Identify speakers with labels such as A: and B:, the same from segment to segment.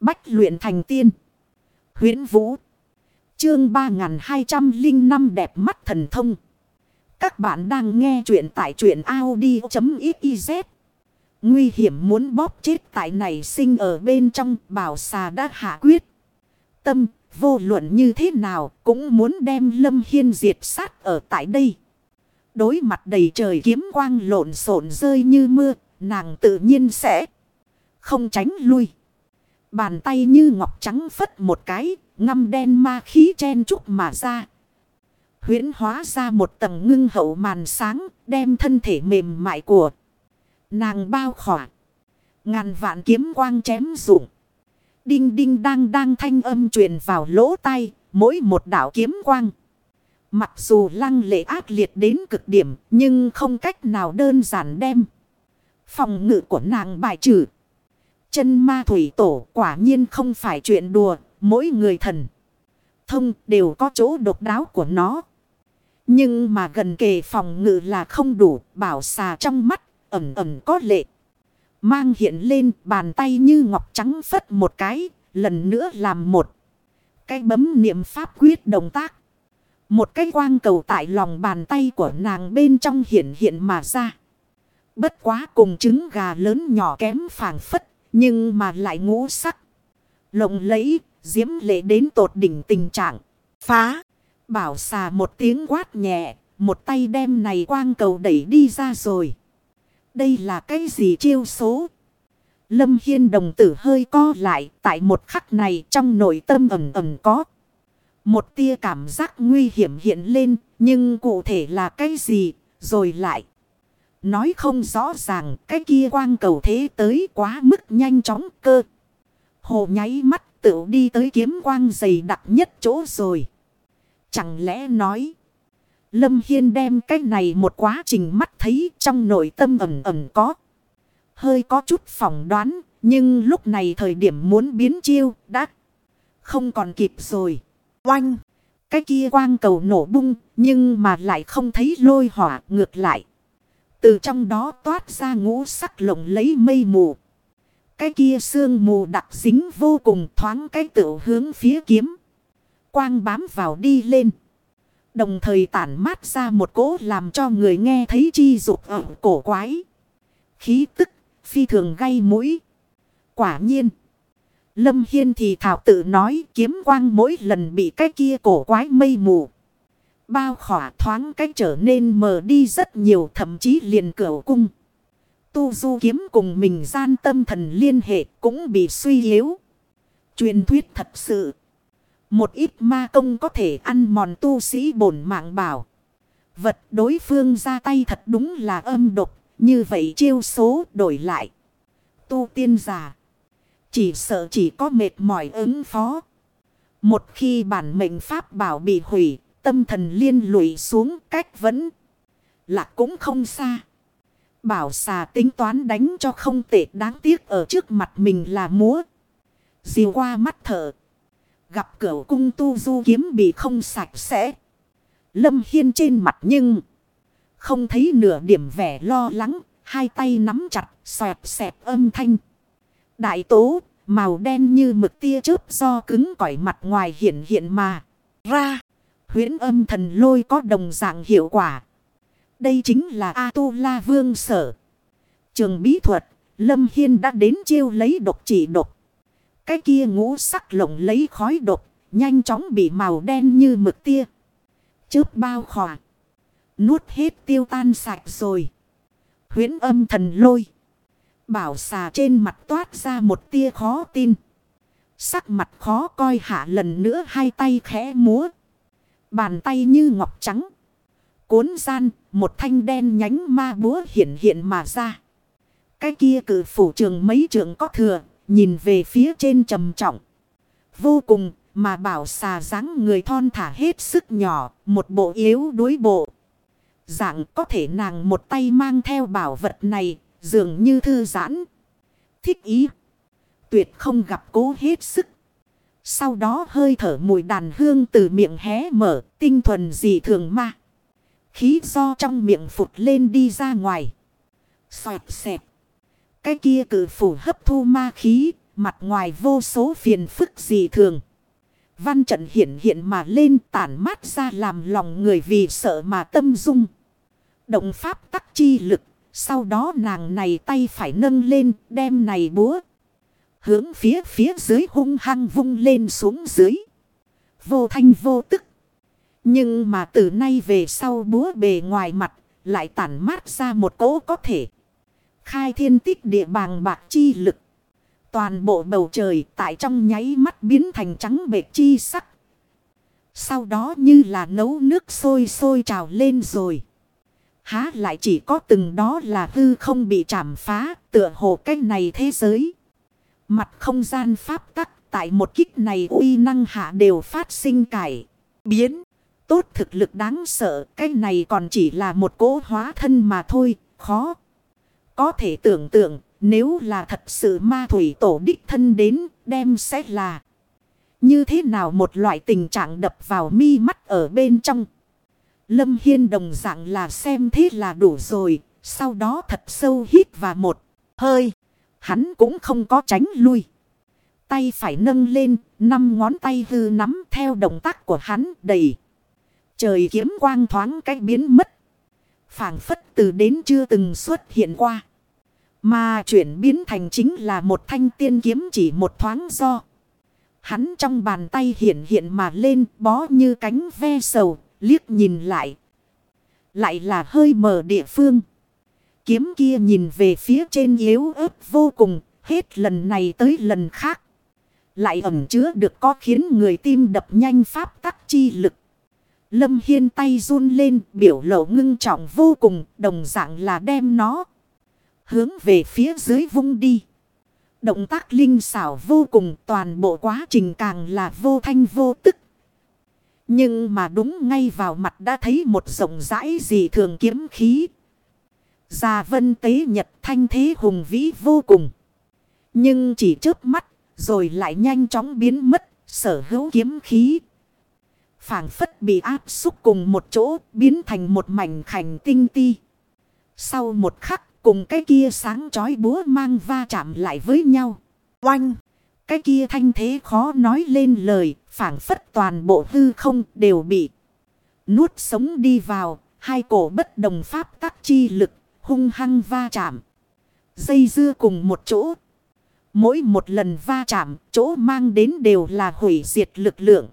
A: Bách luyện thành tiên. huyễn Vũ. Chương 3205 đẹp mắt thần thông. Các bạn đang nghe truyện tại truyện Audi.xyz. Nguy hiểm muốn bóp chết tại này sinh ở bên trong bảo xà đã hạ quyết. Tâm vô luận như thế nào cũng muốn đem Lâm Hiên diệt sát ở tại đây. Đối mặt đầy trời kiếm quang lộn xộn rơi như mưa, nàng tự nhiên sẽ không tránh lui. Bàn tay như ngọc trắng phất một cái, ngâm đen ma khí chen trúc mà ra. huyễn hóa ra một tầng ngưng hậu màn sáng, đem thân thể mềm mại của nàng bao khỏa. Ngàn vạn kiếm quang chém rụng. Đinh đinh đang đang thanh âm truyền vào lỗ tai, mỗi một đảo kiếm quang. Mặc dù lăng lệ ác liệt đến cực điểm, nhưng không cách nào đơn giản đem. Phòng ngự của nàng bài trừ. Chân ma thủy tổ quả nhiên không phải chuyện đùa, mỗi người thần. Thông đều có chỗ độc đáo của nó. Nhưng mà gần kề phòng ngự là không đủ, bảo xà trong mắt, ẩm ẩm có lệ. Mang hiện lên bàn tay như ngọc trắng phất một cái, lần nữa làm một. Cái bấm niệm pháp quyết động tác. Một cái quang cầu tại lòng bàn tay của nàng bên trong hiện hiện mà ra. Bất quá cùng trứng gà lớn nhỏ kém phản phất, nhưng mà lại ngũ sắc. Lộng lấy diễm lệ đến tột đỉnh tình trạng. Phá, bảo xà một tiếng quát nhẹ, một tay đem này quang cầu đẩy đi ra rồi. Đây là cái gì chiêu số? Lâm Hiên đồng tử hơi co lại tại một khắc này trong nội tâm ẩm ẩm có. Một tia cảm giác nguy hiểm hiện lên nhưng cụ thể là cái gì rồi lại. Nói không rõ ràng, cái kia quang cầu thế tới quá mức nhanh chóng cơ. Hồ nháy mắt tự đi tới kiếm quang dày đặc nhất chỗ rồi. Chẳng lẽ nói. Lâm Hiên đem cái này một quá trình mắt thấy trong nội tâm ẩm ẩm có. Hơi có chút phỏng đoán. Nhưng lúc này thời điểm muốn biến chiêu đã không còn kịp rồi. Oanh! Cái kia quang cầu nổ bung, nhưng mà lại không thấy lôi hỏa ngược lại. Từ trong đó toát ra ngũ sắc lồng lấy mây mù. Cái kia sương mù đặc dính vô cùng thoáng cái tự hướng phía kiếm. Quang bám vào đi lên. Đồng thời tản mát ra một cỗ làm cho người nghe thấy chi dục ở cổ quái. Khí tức, phi thường gây mũi. Quả nhiên. Lâm Hiên thì thảo tự nói kiếm quang mỗi lần bị cái kia cổ quái mây mù. Bao khỏa thoáng cách trở nên mờ đi rất nhiều, thậm chí liền cửa cung. Tu du kiếm cùng mình gian tâm thần liên hệ cũng bị suy yếu. Truyền thuyết thật sự. Một ít ma công có thể ăn mòn tu sĩ bổn mạng bảo. Vật đối phương ra tay thật đúng là âm độc. Như vậy chiêu số đổi lại. Tu tiên giả. Chỉ sợ chỉ có mệt mỏi ứng phó. Một khi bản mệnh pháp bảo bị hủy. Tâm thần liên lụy xuống cách vẫn. Là cũng không xa. Bảo xà tính toán đánh cho không tệ, đáng tiếc ở trước mặt mình là múa. Dìu qua mắt thở. Gặp cửa cung tu du kiếm bị không sạch sẽ. Lâm Hiên trên mặt nhưng. Không thấy nửa điểm vẻ lo lắng. Hai tay nắm chặt, xoẹt xẹp âm thanh. Đại tố, màu đen như mực tia chớp do cứng cỏi mặt ngoài hiện hiện mà. Ra. Huyễn âm thần lôi có đồng dạng hiệu quả. Đây chính là A-tu-la vương sở. Trường bí thuật. Lâm Hiên đã đến chiêu lấy độc chỉ độc. Cái kia ngũ sắc lộng lấy khói độc. Nhanh chóng bị màu đen như mực tia. Chớp bao khỏa. Nuốt hết tiêu tan sạch rồi. Huyễn âm thần lôi. Bảo xà trên mặt toát ra một tia khó tin. Sắc mặt khó coi hạ lần nữa hai tay khẽ múa. Bàn tay như ngọc trắng. Cuốn gian, một thanh đen nhánh ma búa hiện hiện mà ra. Cái kia cử phủ trường mấy trường có thừa, nhìn về phía trên trầm trọng. Vô cùng, mà bảo xà dáng người thon thả hết sức nhỏ, một bộ yếu đuối bộ. Dạng có thể nàng một tay mang theo bảo vật này, dường như thư giãn. Thích ý. Tuyệt không gặp cố hết sức. Sau đó hơi thở mùi đàn hương từ miệng hé mở, tinh thuần dị thường ma. Khí do trong miệng phụt lên đi ra ngoài. Xoẹt xẹt. Cái kia cử phủ hấp thu ma khí, mặt ngoài vô số phiền phức dị thường. Văn trận hiện hiện mà lên tản mát ra làm lòng người vì sợ mà tâm dung. Động pháp tắc chi lực, sau đó nàng này tay phải nâng lên, đem này búa. Hướng phía phía dưới hung hăng vung lên xuống dưới. Vô thanh vô tức. Nhưng mà từ nay về sau búa bề ngoài mặt lại tản mát ra một cỗ có thể. Khai thiên tích địa bàng bạc chi lực. Toàn bộ bầu trời tại trong nháy mắt biến thành trắng bệt chi sắc. Sau đó như là nấu nước sôi sôi trào lên rồi. Há lại chỉ có từng đó là hư không bị chảm phá, tựa hồ cái này thế giới. Mặt không gian pháp tắc tại một kích này uy năng hạ đều phát sinh cải. Biến. Tốt thực lực đáng sợ. Cái này còn chỉ là một cỗ hóa thân mà thôi. Khó. Có thể tưởng tượng. Nếu là thật sự ma thủy tổ đích thân đến. Đem sẽ là. Như thế nào một loại tình trạng đập vào mi mắt ở bên trong. Lâm Hiên đồng dạng là xem thế là đủ rồi. Sau đó thật sâu hít và một hơi. Hắn cũng không có tránh lui. Tay phải nâng lên, năm ngón tay hư nắm theo động tác của hắn đầy. Trời kiếm quang thoáng cách biến mất. phảng phất từ đến chưa từng xuất hiện qua. Mà chuyển biến thành chính là một thanh tiên kiếm chỉ một thoáng do. Hắn trong bàn tay hiện hiện mà lên bó như cánh ve sầu, liếc nhìn lại. Lại là hơi mở địa phương. Kiếm kia nhìn về phía trên yếu ớt vô cùng, hết lần này tới lần khác. Lại ẩm chứa được có khiến người tim đập nhanh pháp tắc chi lực. Lâm Hiên tay run lên biểu lộ ngưng trọng vô cùng đồng dạng là đem nó. Hướng về phía dưới vung đi. Động tác linh xảo vô cùng toàn bộ quá trình càng là vô thanh vô tức. Nhưng mà đúng ngay vào mặt đã thấy một rộng rãi gì thường kiếm khí. Già vân tế nhật thanh thế hùng vĩ vô cùng. Nhưng chỉ trước mắt rồi lại nhanh chóng biến mất sở hữu kiếm khí phảng phất bị áp xúc cùng một chỗ biến thành một mảnh khảnh tinh ti. Sau một khắc cùng cái kia sáng chói búa mang va chạm lại với nhau. Oanh! Cái kia thanh thế khó nói lên lời, phảng phất toàn bộ hư không đều bị nuốt sống đi vào, hai cổ bất đồng pháp tắc chi lực, hung hăng va chạm. Dây dưa cùng một chỗ. Mỗi một lần va chạm, chỗ mang đến đều là hủy diệt lực lượng.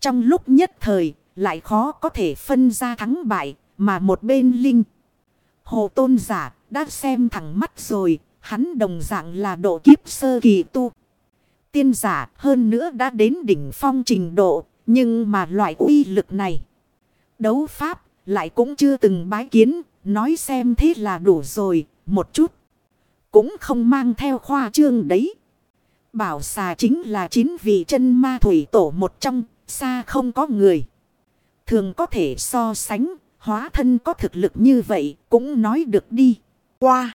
A: Trong lúc nhất thời, lại khó có thể phân ra thắng bại, mà một bên linh. Hồ tôn giả đã xem thẳng mắt rồi, hắn đồng dạng là độ kiếp sơ kỳ tu. Tiên giả hơn nữa đã đến đỉnh phong trình độ, nhưng mà loại uy lực này. Đấu pháp lại cũng chưa từng bái kiến, nói xem thế là đủ rồi, một chút. Cũng không mang theo khoa trương đấy. Bảo xà chính là chín vị chân ma thủy tổ một trong, xa không có người. Thường có thể so sánh, hóa thân có thực lực như vậy cũng nói được đi. Qua.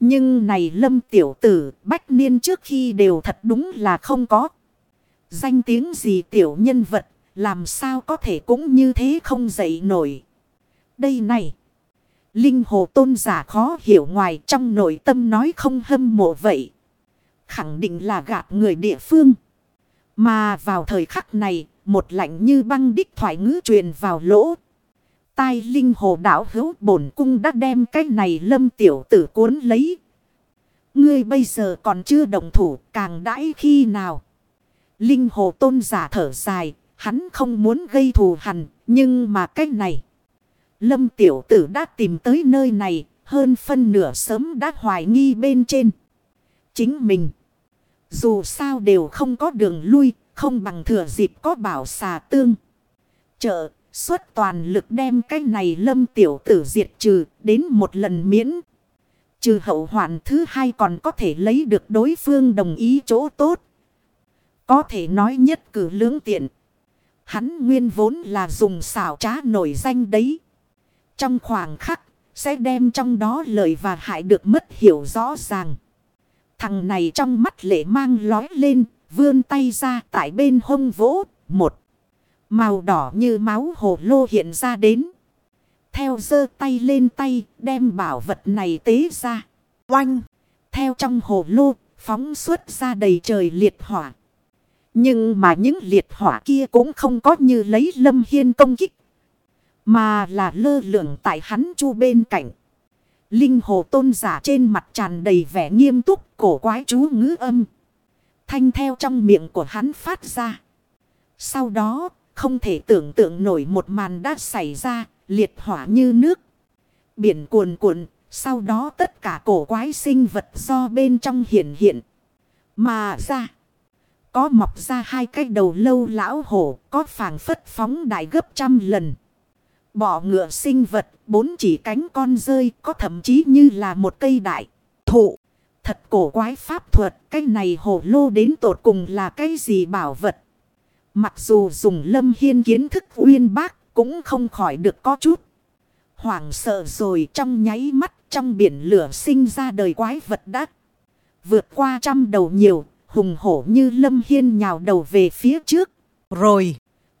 A: Nhưng này lâm tiểu tử bách niên trước khi đều thật đúng là không có. Danh tiếng gì tiểu nhân vật, làm sao có thể cũng như thế không dậy nổi. Đây này. Linh hồ tôn giả khó hiểu ngoài trong nội tâm nói không hâm mộ vậy. Khẳng định là gạt người địa phương. Mà vào thời khắc này, một lạnh như băng đích thoại ngữ truyền vào lỗ. Tai linh hồ đảo hữu bổn cung đã đem cái này lâm tiểu tử cuốn lấy. Ngươi bây giờ còn chưa đồng thủ càng đãi khi nào. Linh hồ tôn giả thở dài, hắn không muốn gây thù hằn, nhưng mà cái này. Lâm tiểu tử đã tìm tới nơi này, hơn phân nửa sớm đã hoài nghi bên trên. Chính mình. Dù sao đều không có đường lui, không bằng thừa dịp có bảo xà tương. chợ xuất toàn lực đem cái này lâm tiểu tử diệt trừ đến một lần miễn. Trừ hậu hoạn thứ hai còn có thể lấy được đối phương đồng ý chỗ tốt. Có thể nói nhất cử lưỡng tiện. Hắn nguyên vốn là dùng xảo trá nổi danh đấy. Trong khoảng khắc, sẽ đem trong đó lợi và hại được mất hiểu rõ ràng. Thằng này trong mắt lệ mang lói lên, vươn tay ra tại bên hông vỗ, một. Màu đỏ như máu hồ lô hiện ra đến. Theo giơ tay lên tay, đem bảo vật này tế ra. Oanh! Theo trong hồ lô, Phóng xuất ra đầy trời liệt hỏa. Nhưng mà những liệt hỏa kia cũng không có như lấy lâm hiên công kích. Mà là lơ lượng tại hắn chu bên cạnh. Linh hồ tôn giả trên mặt tràn đầy vẻ nghiêm túc cổ quái chú ngữ âm. Thanh theo trong miệng của hắn phát ra. Sau đó, không thể tưởng tượng nổi một màn đã xảy ra, liệt hỏa như nước. Biển cuồn cuộn, sau đó tất cả cổ quái sinh vật do bên trong hiện hiện. Mà ra, có mọc ra hai cái đầu lâu lão hổ, có phảng phất phóng đại gấp trăm lần. Bỏ ngựa sinh vật, bốn chỉ cánh con rơi, có thậm chí như là một cây đại thụ. Thật cổ quái pháp thuật, cái này hổ lô đến tột cùng là cái gì bảo vật. Mặc dù dùng lâm hiên kiến thức uyên bác, cũng không khỏi được có chút. Hoảng sợ rồi trong nháy mắt trong biển lửa sinh ra đời quái vật đắc. Vượt qua trăm đầu nhiều, hùng hổ như lâm hiên nhào đầu về phía trước. Rồi,